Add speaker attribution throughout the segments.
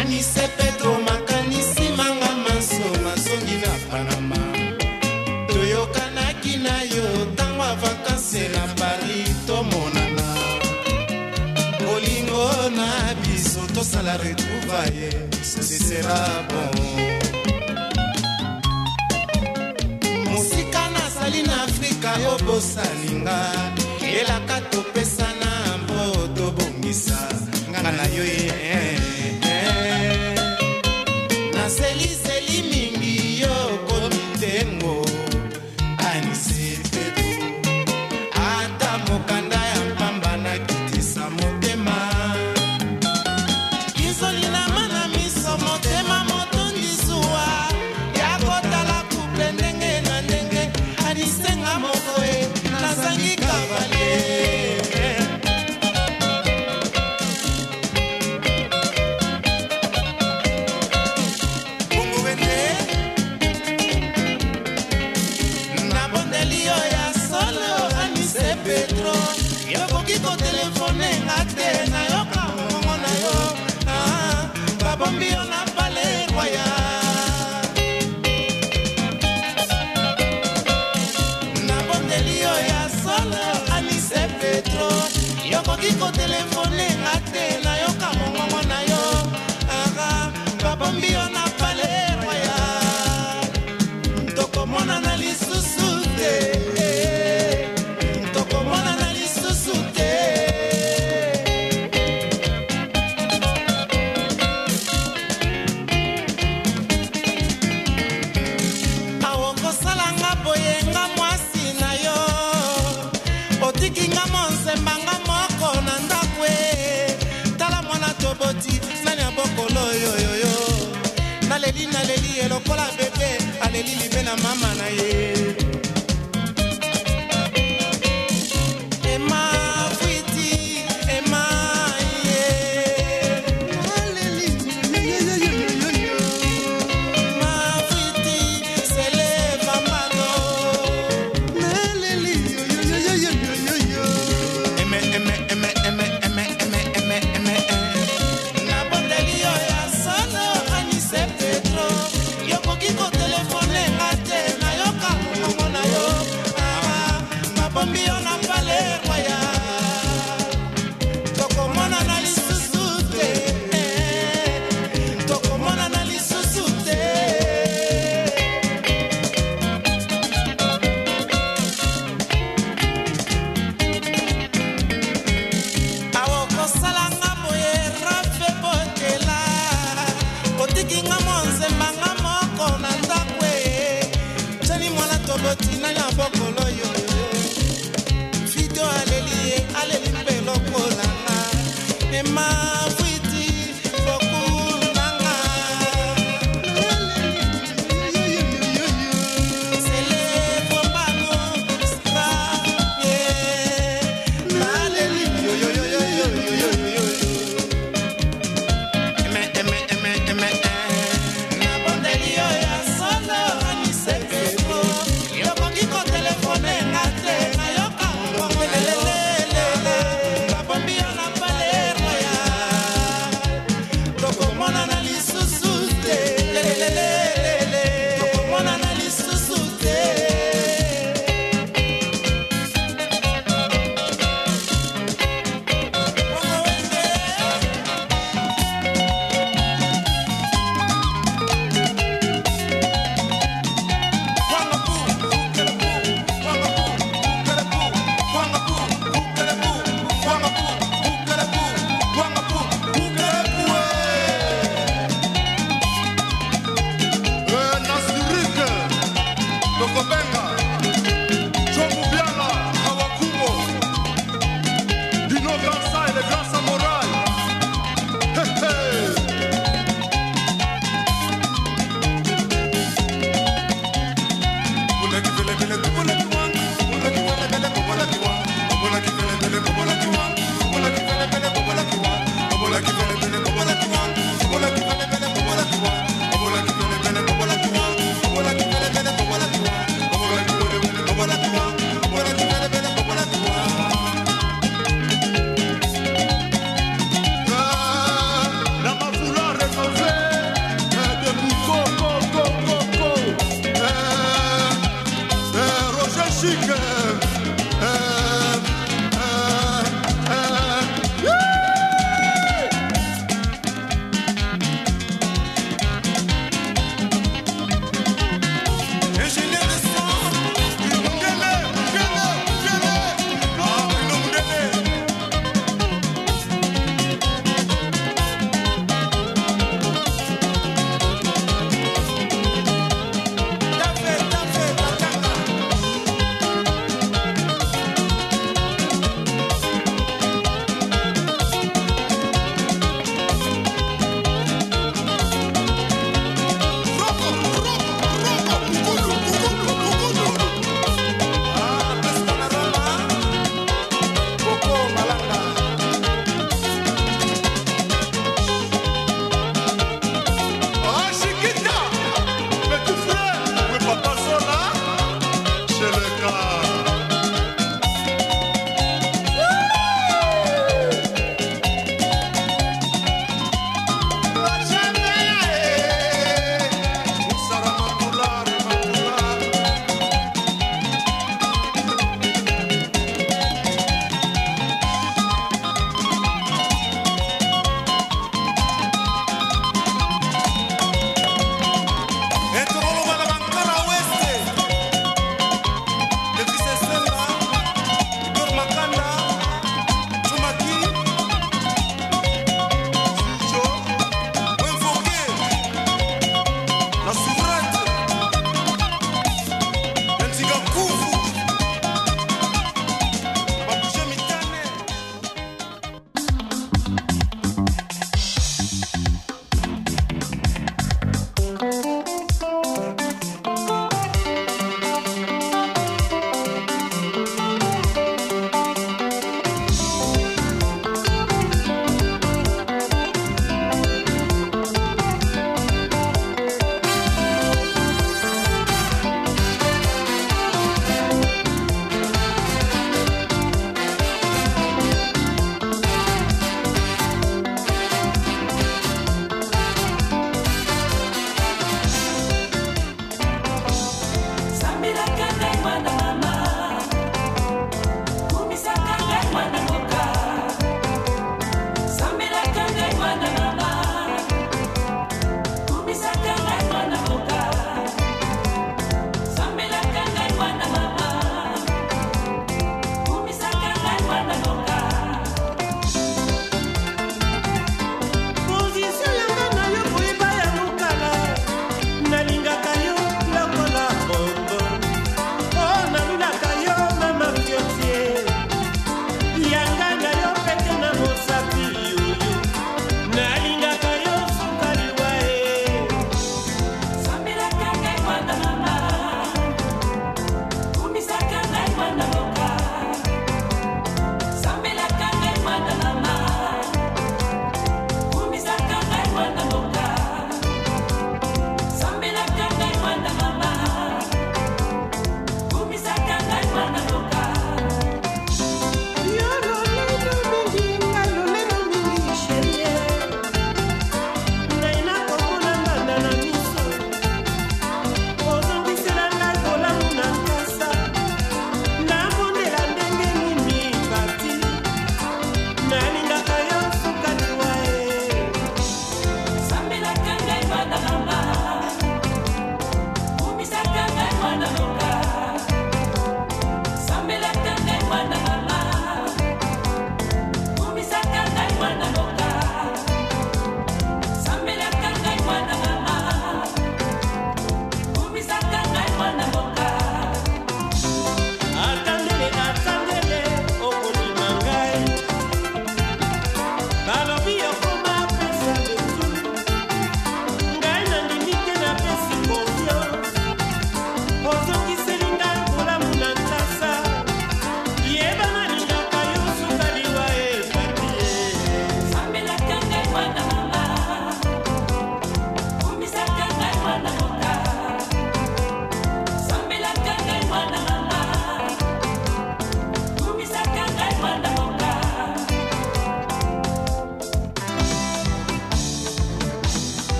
Speaker 1: anise petro makanisi manga manso masongi na panama. Toyokanaki na yo ntango ya vakanse na paris tomonana. Bolingo na biso tosala retrouvaye sesera bon. Mosika nazali na afrika yo bosalinga elaka topesana mbo tobongisa nganga na yo ye.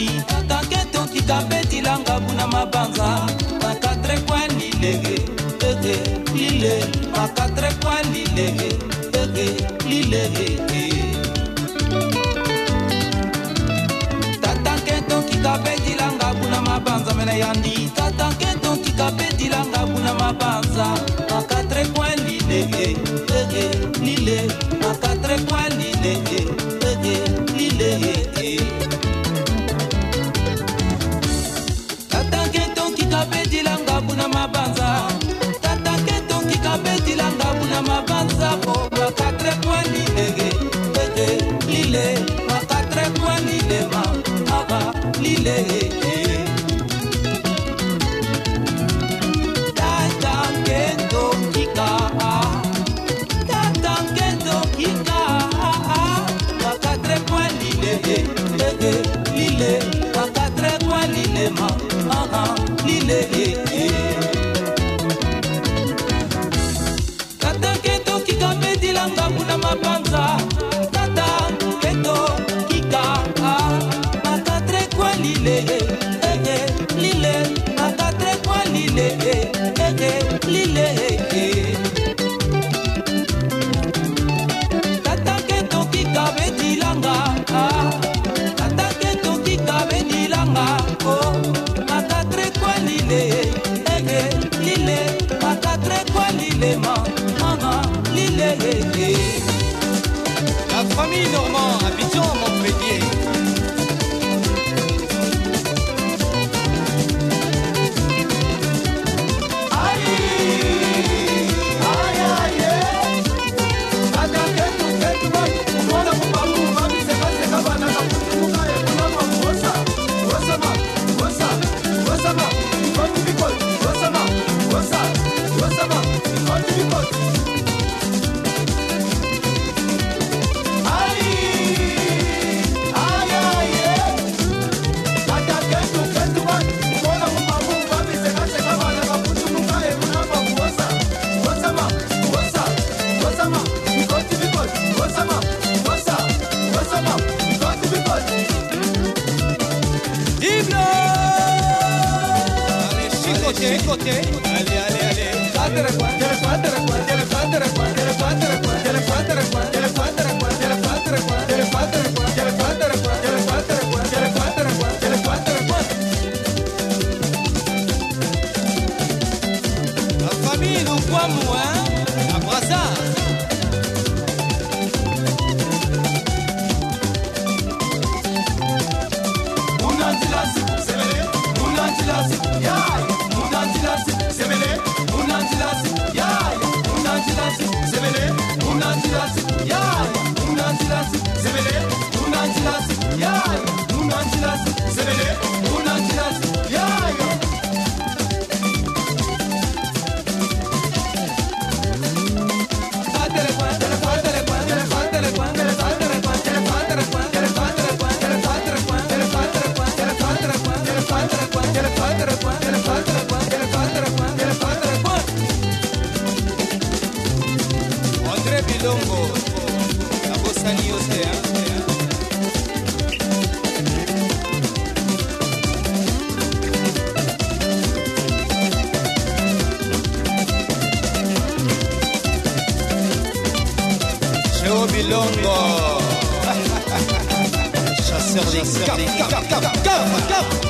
Speaker 2: mandi takete
Speaker 3: okitabetilanga buna mabanza makatre kwa lilege ege lile makatre kwa lilege ege lilege tatanketo kikabetilanga buna mabanza mene yandi tatanketo kikabetilanga buna mabanza Ale, ale, te recuerdo, te recuerdo. Milongo. Chasseur des cap, cap, cap, cap, cap.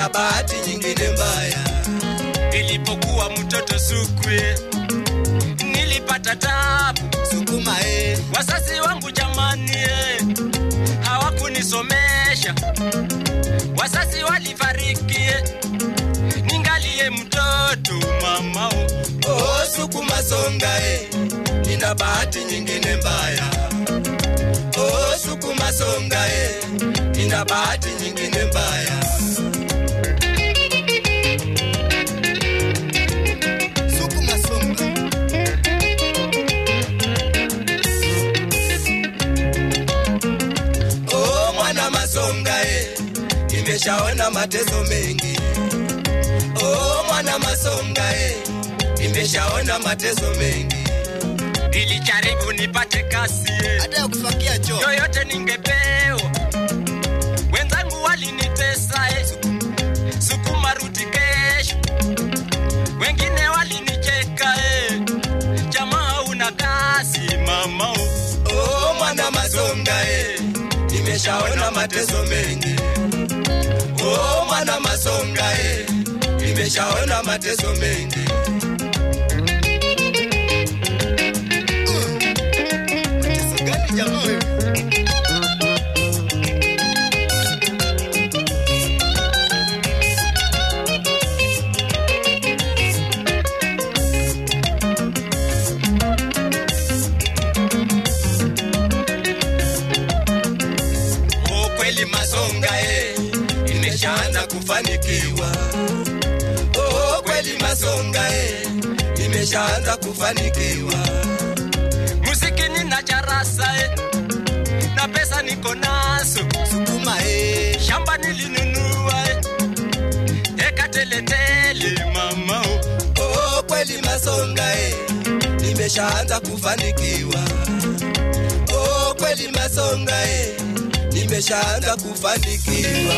Speaker 4: Nina bahati nyingine mbaya.
Speaker 2: Nilipokuwa mtoto sukwe, nilipata tabu.
Speaker 4: Sukuma eh,
Speaker 2: Wazazi wangu jamani, eh, hawakunisomesha. Wazazi walifariki, eh, ningalie mtoto mamao.
Speaker 4: oh, sukuma songa eh, nina bahati nyingine mbaya. Oh, sukuma songa eh, nina bahati nyingine mbaya. Nimeshaona mateso mengi. Oh, mwana masonga eh, nimeshaona mateso mengi.
Speaker 2: Nilijaribu nipate kazi, eh,
Speaker 4: Hata kufagia cho
Speaker 2: yoyote ningepewa. Wenzangu walinitesa, eh, sukuma ruti kesho. Wengine walinicheka, eh, jamaa una kasi mama
Speaker 4: Oh, mwana masonga eh, nimeshaona mateso mengi. Oh, mwana masonga eh, nimeshaona mateso mengi. Nimeshaanza kufanikiwa.
Speaker 2: Muziki nina charasa, eh, na pesa niko nazo.
Speaker 4: Sukuma eh,
Speaker 2: Shamba nilinunua, eh, eka teletele mamao.
Speaker 4: oh, kweli masonga eh, nimeshaanza kufanikiwa. Oh, kweli masonga eh, nimeshaanza kufanikiwa.